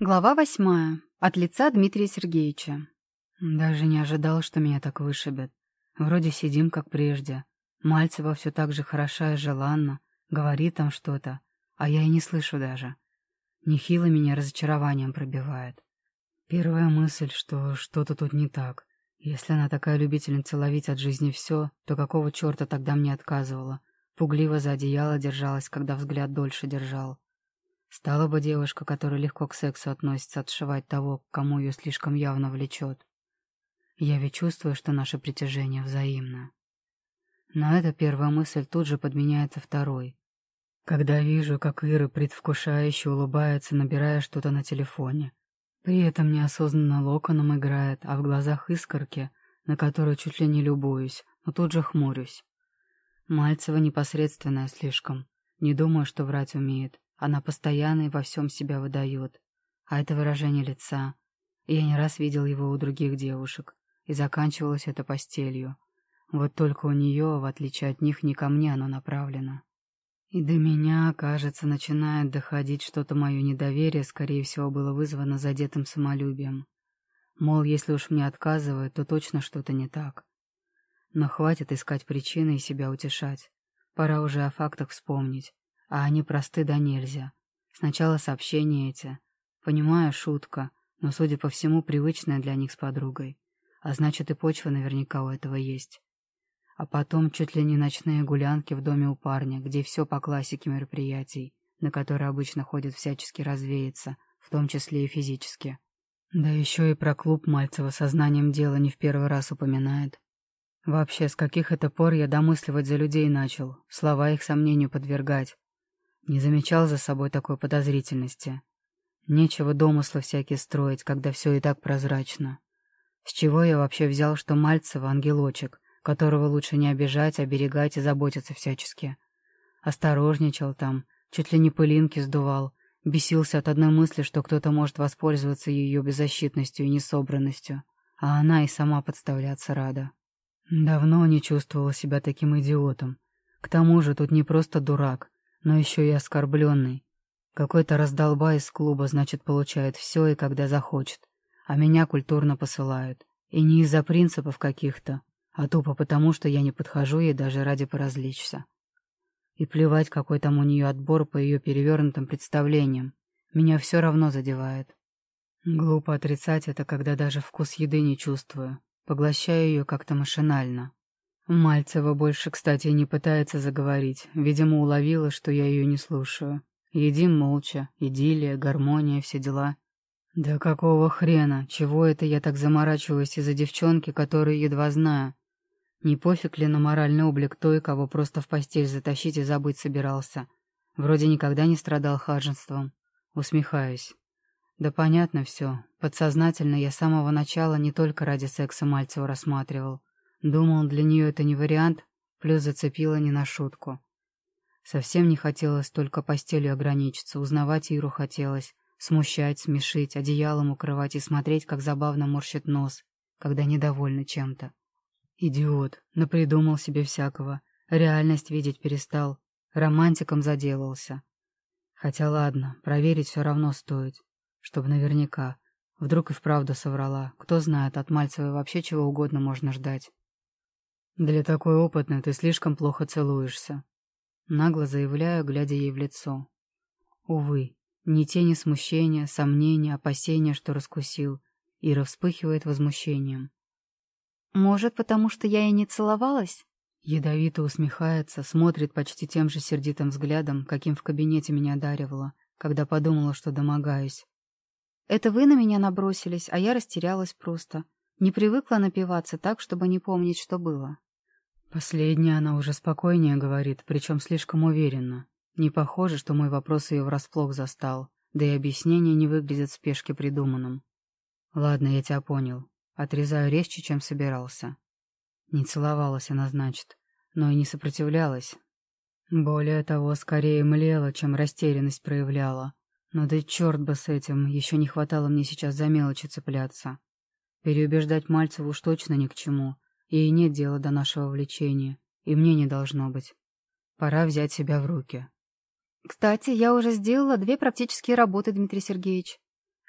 Глава восьмая. От лица Дмитрия Сергеевича. Даже не ожидал, что меня так вышибет. Вроде сидим, как прежде. Мальцева все так же хороша и желанна, говорит там что-то, а я и не слышу даже. Нехило меня разочарованием пробивает. Первая мысль, что что-то тут не так. Если она такая любительница ловить от жизни все, то какого черта тогда мне отказывала? Пугливо за одеяло держалась, когда взгляд дольше держал. Стала бы девушка, которая легко к сексу относится, отшивать того, кому ее слишком явно влечет. Я ведь чувствую, что наше притяжение взаимно. Но эта первая мысль тут же подменяется второй. Когда вижу, как Ира предвкушающе улыбается, набирая что-то на телефоне. При этом неосознанно локоном играет, а в глазах искорки, на которую чуть ли не любуюсь, но тут же хмурюсь. Мальцева непосредственная слишком. Не думаю, что врать умеет. Она постоянно и во всем себя выдает. А это выражение лица. Я не раз видел его у других девушек, и заканчивалось это постелью. Вот только у нее, в отличие от них, не ко мне оно направлено. И до меня, кажется, начинает доходить что-то мое недоверие, скорее всего, было вызвано задетым самолюбием. Мол, если уж мне отказывают, то точно что-то не так. Но хватит искать причины и себя утешать. Пора уже о фактах вспомнить. А они просты да нельзя. Сначала сообщения эти. Понимаю, шутка, но, судя по всему, привычная для них с подругой. А значит, и почва наверняка у этого есть. А потом чуть ли не ночные гулянки в доме у парня, где все по классике мероприятий, на которые обычно ходят всячески развеяться, в том числе и физически. Да еще и про клуб Мальцева сознанием дела не в первый раз упоминает. Вообще, с каких это пор я домысливать за людей начал, слова их сомнению подвергать, не замечал за собой такой подозрительности. Нечего домыслы всякие строить, когда все и так прозрачно. С чего я вообще взял, что Мальцева — ангелочек, которого лучше не обижать, оберегать и заботиться всячески? Осторожничал там, чуть ли не пылинки сдувал, бесился от одной мысли, что кто-то может воспользоваться ее беззащитностью и несобранностью, а она и сама подставляться рада. Давно не чувствовала себя таким идиотом. К тому же тут не просто дурак, но еще и оскорбленный. Какой-то раздолба из клуба, значит, получает все и когда захочет. А меня культурно посылают. И не из-за принципов каких-то, а тупо потому, что я не подхожу ей даже ради поразвлечься. И плевать, какой там у нее отбор по ее перевернутым представлениям. Меня все равно задевает. Глупо отрицать это, когда даже вкус еды не чувствую. Поглощаю ее как-то машинально. Мальцева больше, кстати, не пытается заговорить. Видимо, уловила, что я ее не слушаю. Едим молча, идиллия, гармония, все дела. Да какого хрена? Чего это я так заморачиваюсь из-за девчонки, которую едва знаю? Не пофиг ли на моральный облик той, кого просто в постель затащить и забыть собирался? Вроде никогда не страдал хаженством. Усмехаюсь. Да понятно все. Подсознательно я с самого начала не только ради секса Мальцева рассматривал. Думал, для нее это не вариант, плюс зацепила не на шутку. Совсем не хотелось только постелью ограничиться, узнавать Иру хотелось, смущать, смешить, одеялом укрывать и смотреть, как забавно морщит нос, когда недовольна чем-то. Идиот, напридумал себе всякого, реальность видеть перестал, романтиком заделался. Хотя ладно, проверить все равно стоит, чтобы наверняка. Вдруг и вправду соврала. Кто знает, от Мальцевой вообще чего угодно можно ждать. «Для такой опытной ты слишком плохо целуешься», — нагло заявляю, глядя ей в лицо. Увы, ни тени смущения, сомнения, опасения, что раскусил. Ира вспыхивает возмущением. «Может, потому что я и не целовалась?» Ядовито усмехается, смотрит почти тем же сердитым взглядом, каким в кабинете меня одаривала, когда подумала, что домогаюсь. «Это вы на меня набросились, а я растерялась просто. Не привыкла напиваться так, чтобы не помнить, что было». Последняя она уже спокойнее говорит, причем слишком уверенно. Не похоже, что мой вопрос ее врасплох застал, да и объяснение не выглядит в спешке придуманным. Ладно, я тебя понял. Отрезаю резче, чем собирался. Не целовалась она, значит, но и не сопротивлялась. Более того, скорее млела, чем растерянность проявляла. Но да черт бы с этим, еще не хватало мне сейчас за мелочи цепляться. Переубеждать Мальцеву уж точно ни к чему — Ей нет дела до нашего влечения, и мне не должно быть. Пора взять себя в руки. Кстати, я уже сделала две практические работы, Дмитрий Сергеевич.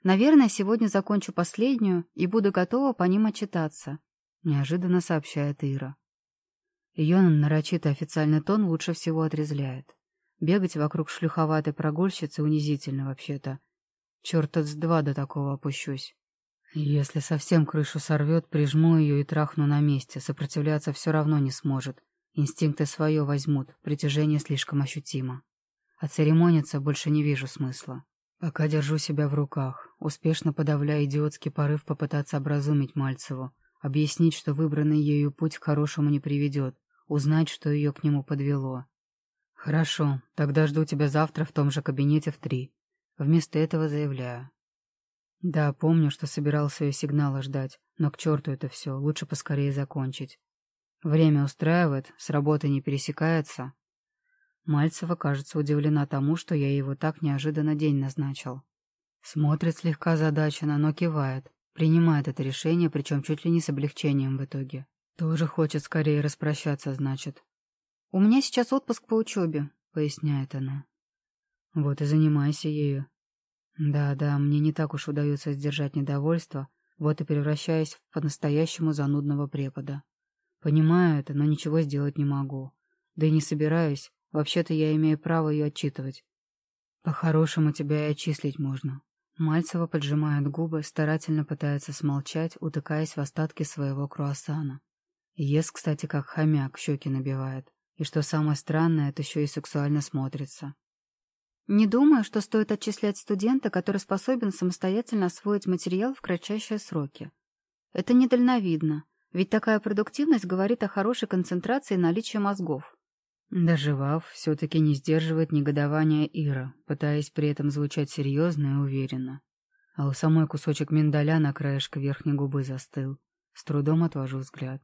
Наверное, сегодня закончу последнюю и буду готова по ним отчитаться», — неожиданно сообщает Ира. Ее нарочито официальный тон лучше всего отрезляет. Бегать вокруг шлюховатой прогульщицы унизительно вообще-то. Черт с два до такого опущусь. Если совсем крышу сорвет, прижму ее и трахну на месте. Сопротивляться все равно не сможет. Инстинкты свое возьмут, притяжение слишком ощутимо. А церемониться больше не вижу смысла. Пока держу себя в руках, успешно подавляя идиотский порыв попытаться образумить Мальцеву, объяснить, что выбранный ею путь к хорошему не приведет, узнать, что ее к нему подвело. «Хорошо, тогда жду тебя завтра в том же кабинете в три». Вместо этого заявляю. Да, помню, что собирался ее сигнала ждать, но к черту это все, лучше поскорее закончить. Время устраивает, с работы не пересекается. Мальцева, кажется, удивлена тому, что я его так неожиданно день назначил. Смотрит слегка задаченно, но кивает, принимает это решение, причем чуть ли не с облегчением в итоге. Тоже хочет скорее распрощаться, значит. «У меня сейчас отпуск по учебе», — поясняет она. «Вот и занимайся ею». Да-да, мне не так уж удается сдержать недовольство, вот и превращаясь в по-настоящему занудного препода. Понимаю это, но ничего сделать не могу. Да и не собираюсь, вообще-то я имею право ее отчитывать. По-хорошему тебя и отчислить можно. Мальцева поджимает губы, старательно пытается смолчать, утыкаясь в остатки своего круассана. Ест, кстати, как хомяк, щеки набивает. И что самое странное, это еще и сексуально смотрится. Не думаю, что стоит отчислять студента, который способен самостоятельно освоить материал в кратчайшие сроки. Это недальновидно, ведь такая продуктивность говорит о хорошей концентрации и наличии мозгов. Доживав, все-таки не сдерживает негодование Ира, пытаясь при этом звучать серьезно и уверенно. А у самой кусочек миндаля на краешке верхней губы застыл. С трудом отвожу взгляд.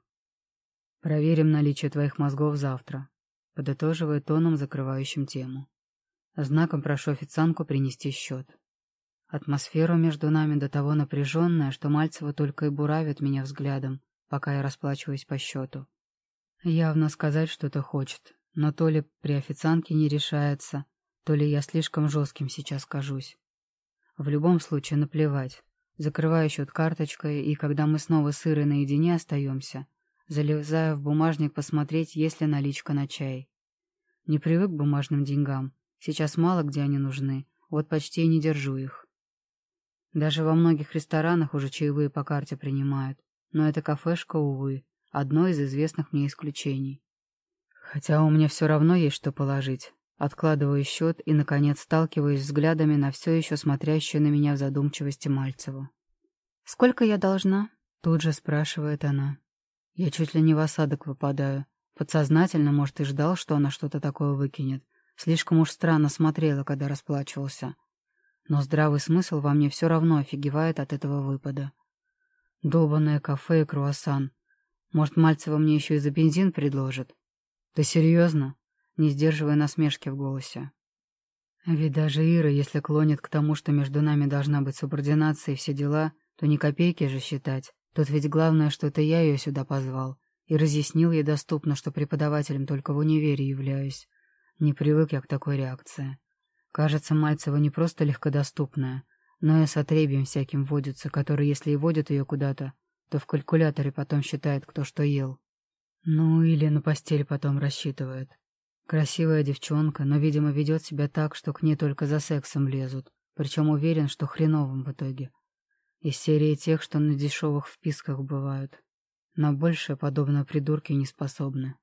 «Проверим наличие твоих мозгов завтра», — подытоживая тоном, закрывающим тему. Знаком прошу официантку принести счет. Атмосфера между нами до того напряженная, что Мальцева только и буравит меня взглядом, пока я расплачиваюсь по счету. Явно сказать что-то хочет, но то ли при официантке не решается, то ли я слишком жестким сейчас кажусь. В любом случае наплевать. Закрываю счет карточкой, и когда мы снова с Ирой наедине остаемся, залезая в бумажник посмотреть, есть ли наличка на чай. Не привык к бумажным деньгам. Сейчас мало где они нужны, вот почти и не держу их. Даже во многих ресторанах уже чаевые по карте принимают, но эта кафешка, увы, одно из известных мне исключений. Хотя у меня все равно есть что положить. Откладываю счет и, наконец, сталкиваюсь взглядами на все еще смотрящую на меня в задумчивости Мальцеву. «Сколько я должна?» — тут же спрашивает она. Я чуть ли не в осадок выпадаю. Подсознательно, может, и ждал, что она что-то такое выкинет. Слишком уж странно смотрела, когда расплачивался. Но здравый смысл во мне все равно офигевает от этого выпада. Долбанное кафе и круассан. Может, Мальцева мне еще и за бензин предложит? Да серьезно? Не сдерживая насмешки в голосе. Ведь даже Ира, если клонит к тому, что между нами должна быть субординация и все дела, то ни копейки же считать. Тут ведь главное, что это я ее сюда позвал. И разъяснил ей доступно, что преподавателем только в универе являюсь. Не привык я к такой реакции. Кажется, Мальцева не просто легкодоступная, но и с отребием всяким водится, который, если и водит ее куда-то, то в калькуляторе потом считает, кто что ел. Ну, или на постель потом рассчитывает. Красивая девчонка, но, видимо, ведет себя так, что к ней только за сексом лезут, причем уверен, что хреновым в итоге. Из серии тех, что на дешевых вписках бывают. Но больше, подобно придурки, не способны.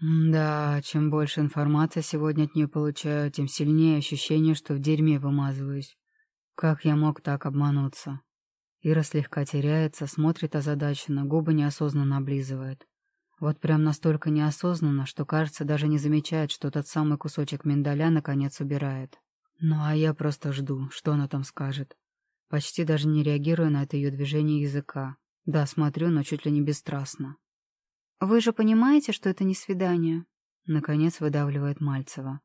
Да, чем больше информации сегодня от нее получаю, тем сильнее ощущение, что в дерьме вымазываюсь. Как я мог так обмануться? Ира слегка теряется, смотрит озадаченно, губы неосознанно облизывает. Вот прям настолько неосознанно, что, кажется, даже не замечает, что тот самый кусочек миндаля наконец убирает. Ну а я просто жду, что она там скажет. Почти даже не реагирую на это ее движение языка. Да, смотрю, но чуть ли не бесстрастно. «Вы же понимаете, что это не свидание?» Наконец выдавливает Мальцева.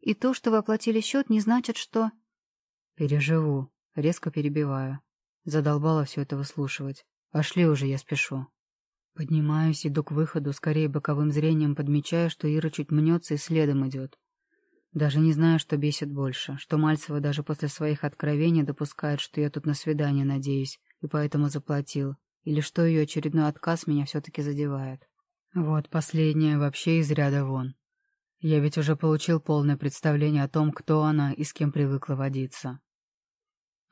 «И то, что вы оплатили счет, не значит, что...» «Переживу». Резко перебиваю. Задолбала все это выслушивать. Пошли уже, я спешу. Поднимаюсь, иду к выходу, скорее боковым зрением подмечая, что Ира чуть мнется и следом идет. Даже не знаю, что бесит больше, что Мальцева даже после своих откровений допускает, что я тут на свидание надеюсь, и поэтому заплатил, или что ее очередной отказ меня все-таки задевает. Вот последнее вообще из ряда вон. Я ведь уже получил полное представление о том, кто она и с кем привыкла водиться.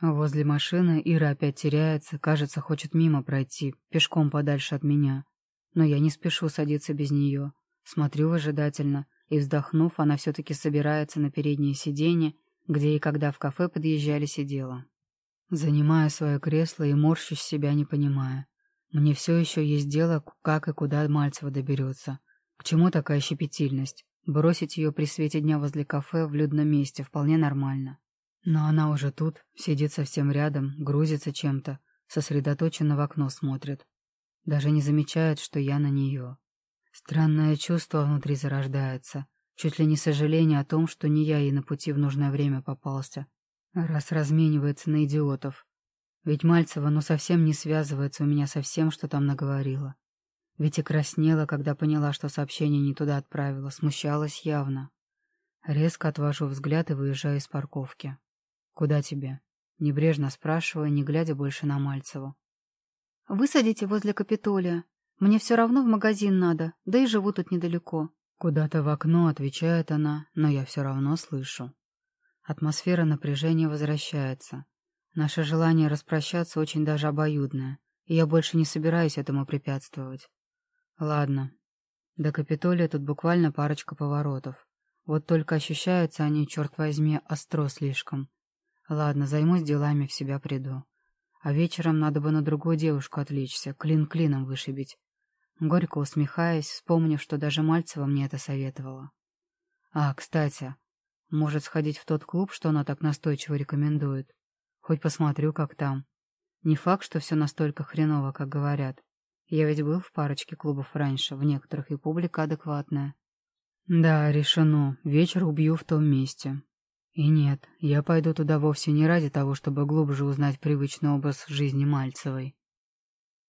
Возле машины Ира опять теряется, кажется, хочет мимо пройти, пешком подальше от меня. Но я не спешу садиться без нее. Смотрю выжидательно, и, вздохнув, она все-таки собирается на переднее сиденье, где и когда в кафе подъезжали, сидела. Занимаю свое кресло и морщусь себя, не понимая. Мне все еще есть дело, как и куда Мальцева доберется. К чему такая щепетильность? Бросить ее при свете дня возле кафе в людном месте вполне нормально. Но она уже тут, сидит совсем рядом, грузится чем-то, сосредоточенно в окно смотрит. Даже не замечает, что я на нее. Странное чувство внутри зарождается, чуть ли не сожаление о том, что не я ей на пути в нужное время попался, раз разменивается на идиотов. Ведь Мальцева ну совсем не связывается у меня со всем, что там наговорила. Ведь и краснела, когда поняла, что сообщение не туда отправила, смущалась явно. Резко отвожу взгляд и выезжаю из парковки. «Куда тебе?» Небрежно спрашивая, не глядя больше на Мальцеву. «Высадите возле Капитолия. Мне все равно в магазин надо, да и живу тут недалеко». Куда-то в окно отвечает она, но я все равно слышу. Атмосфера напряжения возвращается. Наше желание распрощаться очень даже обоюдное, и я больше не собираюсь этому препятствовать. Ладно. До Капитолия тут буквально парочка поворотов. Вот только ощущаются они, черт возьми, остро слишком. Ладно, займусь делами, в себя приду. А вечером надо бы на другую девушку отвлечься, клин клином вышибить. Горько усмехаясь, вспомнив, что даже Мальцева мне это советовала. А, кстати, может сходить в тот клуб, что она так настойчиво рекомендует. Хоть посмотрю, как там. Не факт, что все настолько хреново, как говорят. Я ведь был в парочке клубов раньше, в некоторых и публика адекватная. Да, решено. Вечер убью в том месте. И нет, я пойду туда вовсе не ради того, чтобы глубже узнать привычный образ жизни Мальцевой.